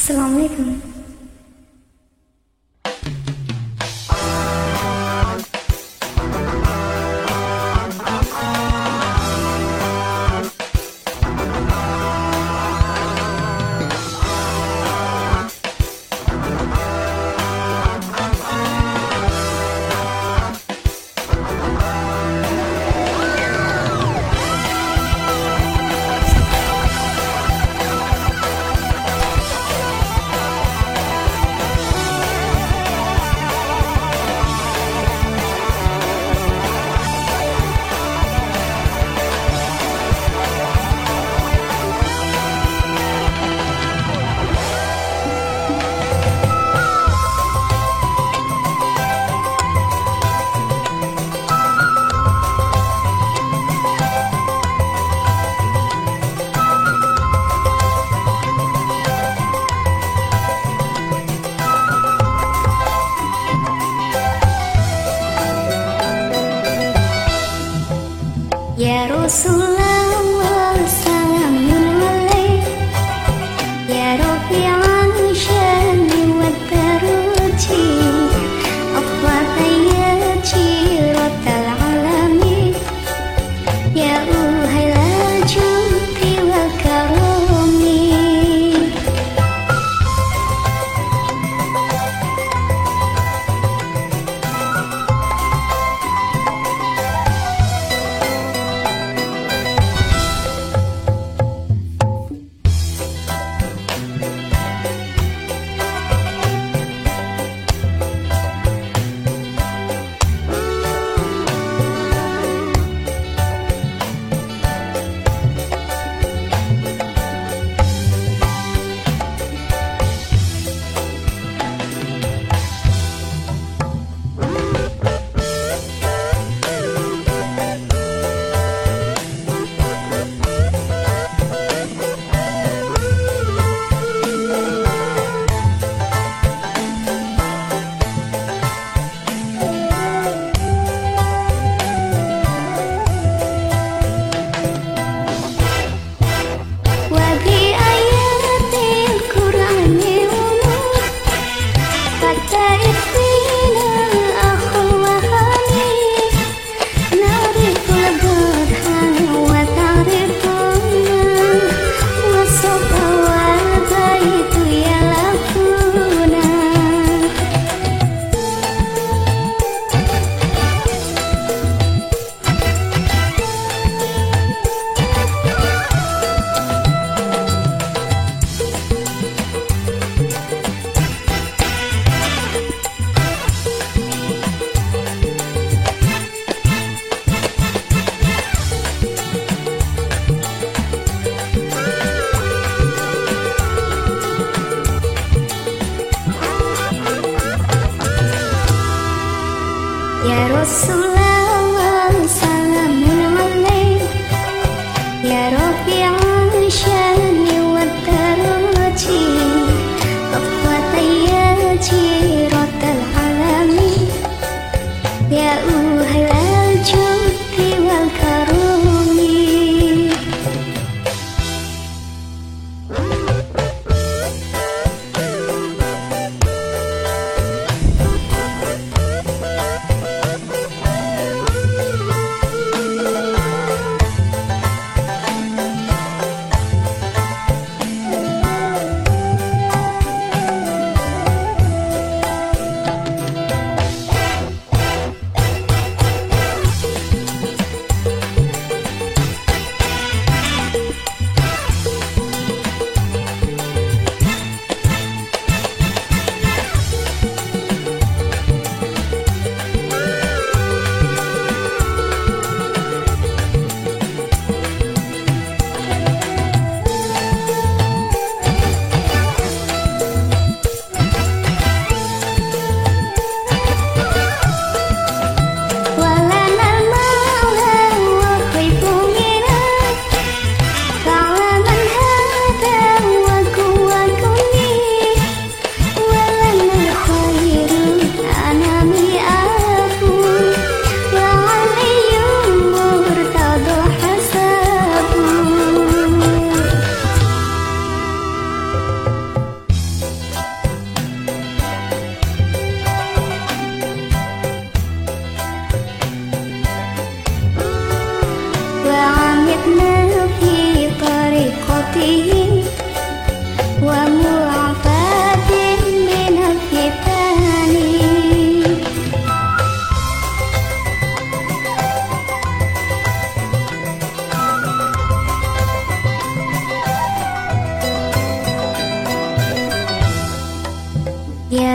Assalamualaikum. Ya Rasul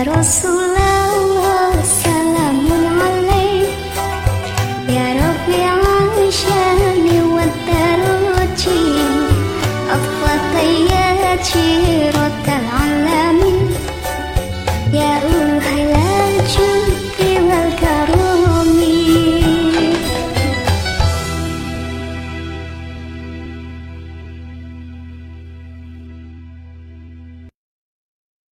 رسول الله سلام عليك يا ربي عشاني والدرجي أفضل طياتي